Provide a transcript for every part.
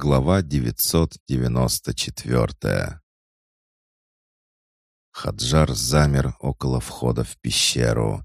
Глава 994 Хаджар замер около входа в пещеру.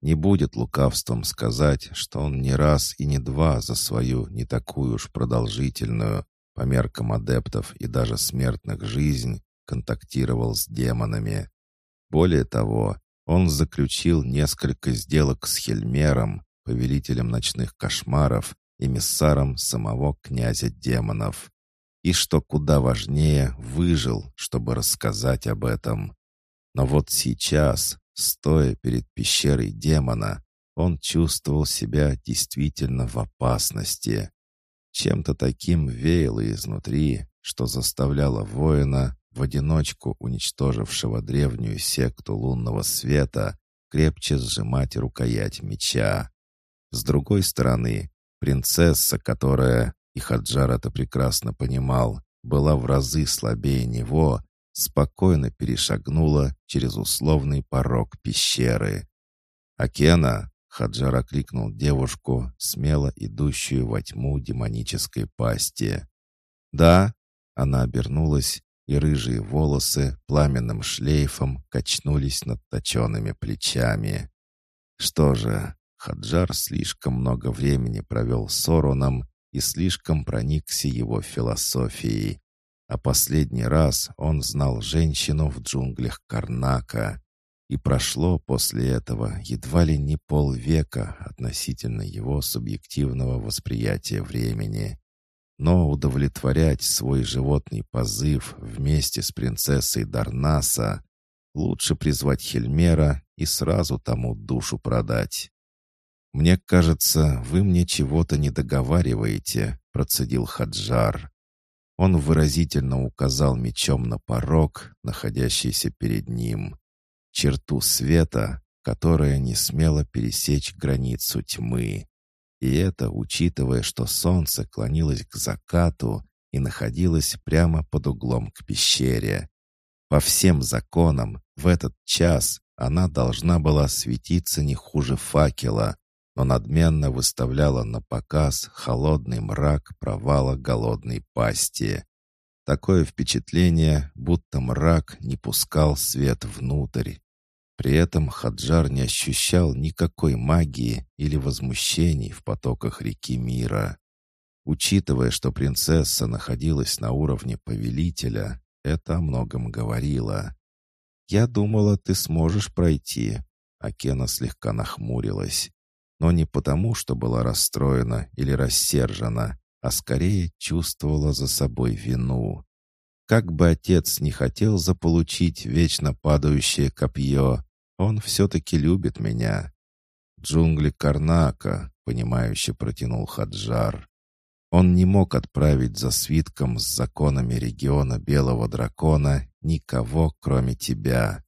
Не будет лукавством сказать, что он не раз и не два за свою не такую уж продолжительную, по меркам адептов и даже смертных жизнь, контактировал с демонами. Более того, он заключил несколько сделок с Хельмером, повелителем ночных кошмаров, эмиссаром самого князя демонов. И что куда важнее, выжил, чтобы рассказать об этом. Но вот сейчас, стоя перед пещерой демона, он чувствовал себя действительно в опасности. Чем-то таким веяло изнутри, что заставляло воина, в одиночку уничтожившего древнюю секту лунного света, крепче сжимать рукоять меча. С другой стороны, принцесса, которая, и Хаджар это прекрасно понимал, была в разы слабее него, спокойно перешагнула через условный порог пещеры. «Акена!» — Хаджар окликнул девушку, смело идущую во тьму демонической пасти. «Да?» — она обернулась, и рыжие волосы пламенным шлейфом качнулись над точенными плечами. «Что же, Хаджар слишком много времени провел с Ороном и слишком проникся его философией. А последний раз он знал женщину в джунглях Карнака. И прошло после этого едва ли не полвека относительно его субъективного восприятия времени. Но удовлетворять свой животный позыв вместе с принцессой Дарнаса лучше призвать Хельмера и сразу тому душу продать. «Мне кажется, вы мне чего-то не договариваете», — процедил Хаджар. Он выразительно указал мечом на порог, находящийся перед ним. Черту света, которая не смела пересечь границу тьмы. И это учитывая, что солнце клонилось к закату и находилось прямо под углом к пещере. По всем законам, в этот час она должна была светиться не хуже факела, но надменно выставляла на показ холодный мрак провала голодной пасти. Такое впечатление, будто мрак не пускал свет внутрь. При этом Хаджар не ощущал никакой магии или возмущений в потоках реки мира. Учитывая, что принцесса находилась на уровне повелителя, это о многом говорило. «Я думала, ты сможешь пройти», — Акена слегка нахмурилась но не потому, что была расстроена или рассержена, а скорее чувствовала за собой вину. Как бы отец не хотел заполучить вечно падающее копье, он все-таки любит меня. «Джунгли Карнака», — понимающе протянул Хаджар. Он не мог отправить за свитком с законами региона Белого Дракона никого, кроме тебя.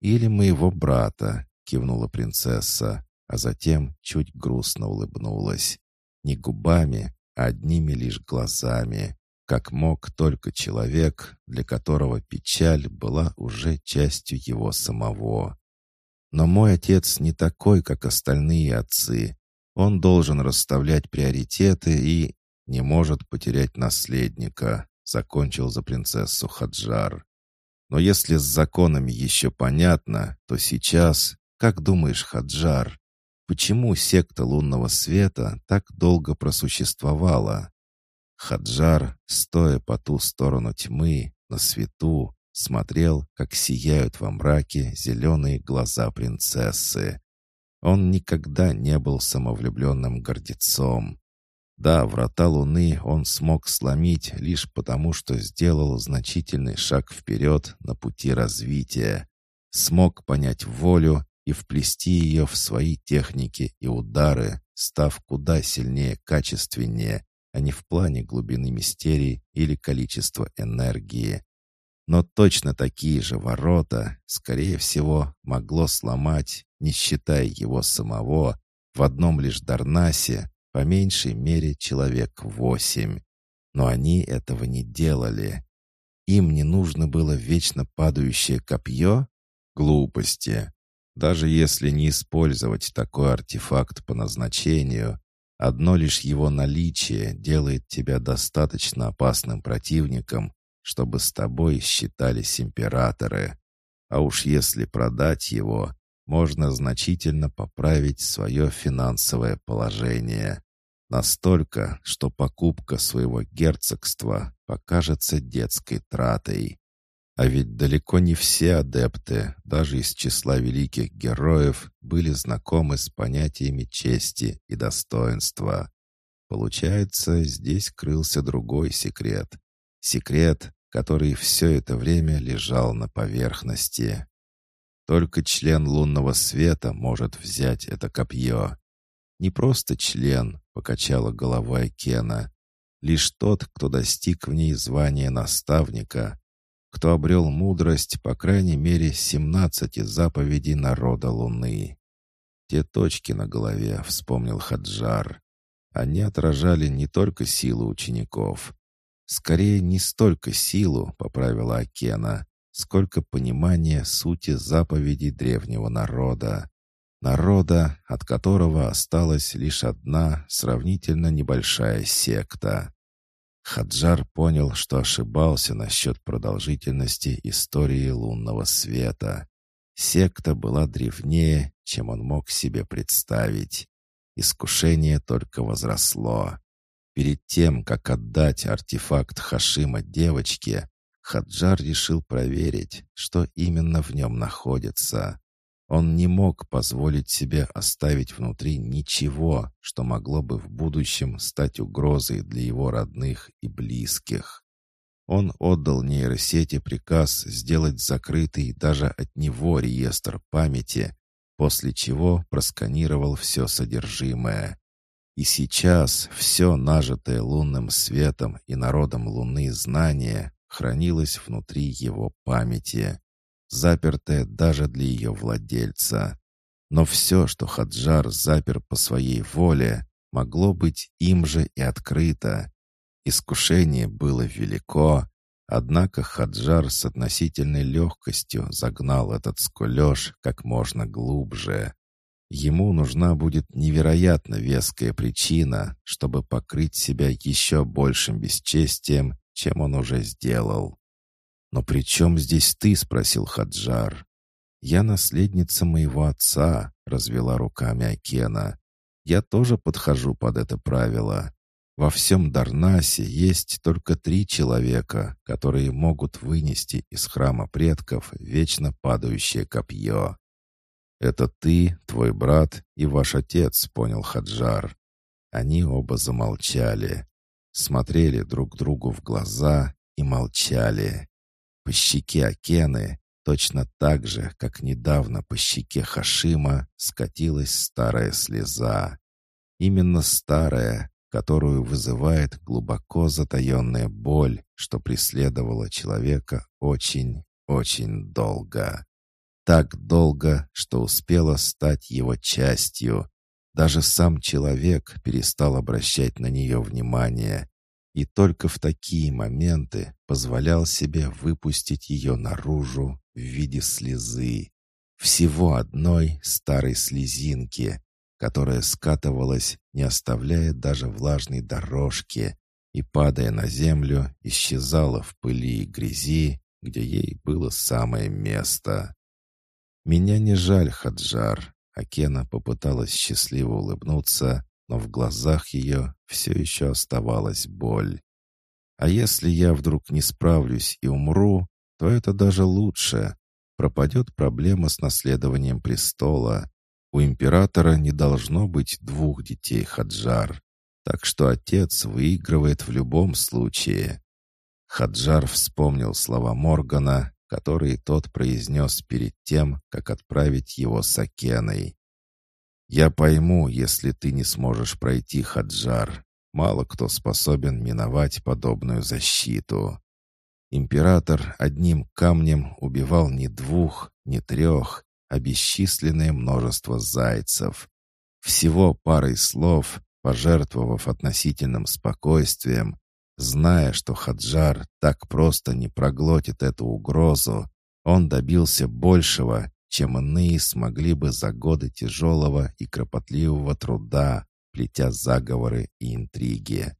«Или моего брата», — кивнула принцесса а затем чуть грустно улыбнулась. Не губами, а одними лишь глазами, как мог только человек, для которого печаль была уже частью его самого. Но мой отец не такой, как остальные отцы. Он должен расставлять приоритеты и не может потерять наследника, закончил за принцессу Хаджар. Но если с законами еще понятно, то сейчас, как думаешь, Хаджар, Почему секта лунного света так долго просуществовала? Хаджар, стоя по ту сторону тьмы, на свету, смотрел, как сияют во мраке зеленые глаза принцессы. Он никогда не был самовлюбленным гордецом. Да, врата Луны он смог сломить лишь потому, что сделал значительный шаг вперед на пути развития. Смог понять волю и вплести ее в свои техники и удары, став куда сильнее, качественнее, а не в плане глубины мистерий или количества энергии. Но точно такие же ворота, скорее всего, могло сломать, не считая его самого, в одном лишь Дарнасе, по меньшей мере человек восемь. Но они этого не делали. Им не нужно было вечно падающее копье? Глупости. Даже если не использовать такой артефакт по назначению, Одно лишь его наличие делает тебя достаточно опасным противником, чтобы с тобой считались императоры. А уж если продать его, можно значительно поправить свое финансовое положение. Настолько, что покупка своего герцогства покажется детской тратой. А ведь далеко не все адепты, даже из числа великих героев, были знакомы с понятиями чести и достоинства. Получается, здесь крылся другой секрет. Секрет, который все это время лежал на поверхности. Только член лунного света может взять это копье. Не просто член, покачала головой Кена. Лишь тот, кто достиг в ней звания наставника, кто обрел мудрость, по крайней мере, семнадцати заповедей народа Луны. Те точки на голове, вспомнил Хаджар. Они отражали не только силу учеников. Скорее, не столько силу, поправила Акена, сколько понимание сути заповедей древнего народа. Народа, от которого осталась лишь одна сравнительно небольшая секта. Хаджар понял, что ошибался насчет продолжительности истории лунного света. Секта была древнее, чем он мог себе представить. Искушение только возросло. Перед тем, как отдать артефакт Хашима девочке, Хаджар решил проверить, что именно в нем находится. Он не мог позволить себе оставить внутри ничего, что могло бы в будущем стать угрозой для его родных и близких. Он отдал нейросети приказ сделать закрытый даже от него реестр памяти, после чего просканировал все содержимое. И сейчас все нажитое лунным светом и народом Луны знание хранилось внутри его памяти запертая даже для ее владельца. Но все, что Хаджар запер по своей воле, могло быть им же и открыто. Искушение было велико, однако Хаджар с относительной легкостью загнал этот скулеж как можно глубже. Ему нужна будет невероятно веская причина, чтобы покрыть себя еще большим бесчестием, чем он уже сделал. «Но при чем здесь ты?» — спросил Хаджар. «Я наследница моего отца», — развела руками Акена. «Я тоже подхожу под это правило. Во всем Дарнасе есть только три человека, которые могут вынести из храма предков вечно падающее копье. «Это ты, твой брат и ваш отец», — понял Хаджар. Они оба замолчали, смотрели друг другу в глаза и молчали. По щеке Акены, точно так же, как недавно по щеке Хашима, скатилась старая слеза. Именно старая, которую вызывает глубоко затаенная боль, что преследовала человека очень, очень долго. Так долго, что успела стать его частью. Даже сам человек перестал обращать на нее внимание, и только в такие моменты позволял себе выпустить ее наружу в виде слезы. Всего одной старой слезинки, которая скатывалась, не оставляя даже влажной дорожки, и, падая на землю, исчезала в пыли и грязи, где ей было самое место. «Меня не жаль, Хаджар», — Акена попыталась счастливо улыбнуться, но в глазах ее все еще оставалась боль. А если я вдруг не справлюсь и умру, то это даже лучше. Пропадет проблема с наследованием престола. У императора не должно быть двух детей Хаджар, так что отец выигрывает в любом случае. Хаджар вспомнил слова Моргана, которые тот произнес перед тем, как отправить его с Акеной. «Я пойму, если ты не сможешь пройти, Хаджар. Мало кто способен миновать подобную защиту». Император одним камнем убивал не двух, не трех, а бесчисленное множество зайцев. Всего парой слов, пожертвовав относительным спокойствием, зная, что Хаджар так просто не проглотит эту угрозу, он добился большего, чем иные смогли бы за годы тяжелого и кропотливого труда, плетя заговоры и интриги.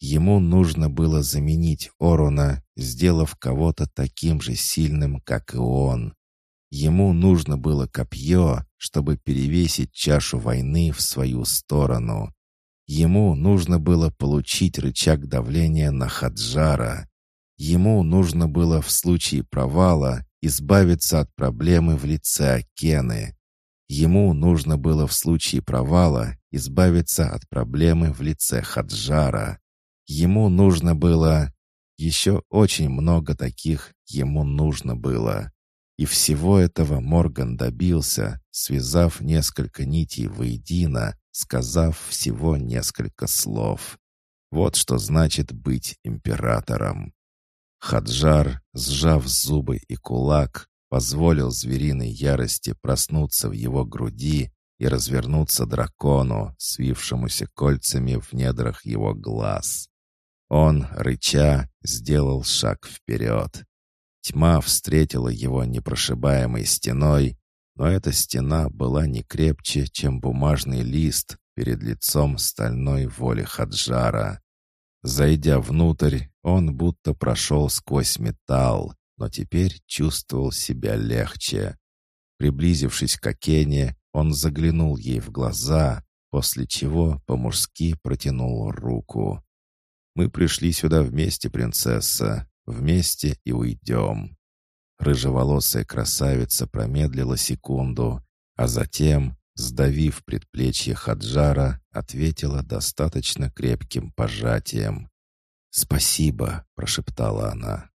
Ему нужно было заменить Оруна, сделав кого-то таким же сильным, как и он. Ему нужно было копье, чтобы перевесить чашу войны в свою сторону. Ему нужно было получить рычаг давления на Хаджара. Ему нужно было в случае провала избавиться от проблемы в лице Акены. Ему нужно было в случае провала избавиться от проблемы в лице Хаджара. Ему нужно было... Еще очень много таких ему нужно было. И всего этого Морган добился, связав несколько нитей воедино, сказав всего несколько слов. Вот что значит быть императором. Хаджар, сжав зубы и кулак, позволил звериной ярости проснуться в его груди и развернуться дракону, свившемуся кольцами в недрах его глаз. Он, рыча, сделал шаг вперед. Тьма встретила его непрошибаемой стеной, но эта стена была не крепче, чем бумажный лист перед лицом стальной воли Хаджара. Зайдя внутрь, он будто прошел сквозь металл, но теперь чувствовал себя легче. Приблизившись к Акене, он заглянул ей в глаза, после чего по-мужски протянул руку. Мы пришли сюда вместе, принцесса, вместе и уйдем». Рыжеволосая красавица промедлила секунду, а затем, сдавив предплечье Хаджара, ответила достаточно крепким пожатием. «Спасибо», — прошептала она.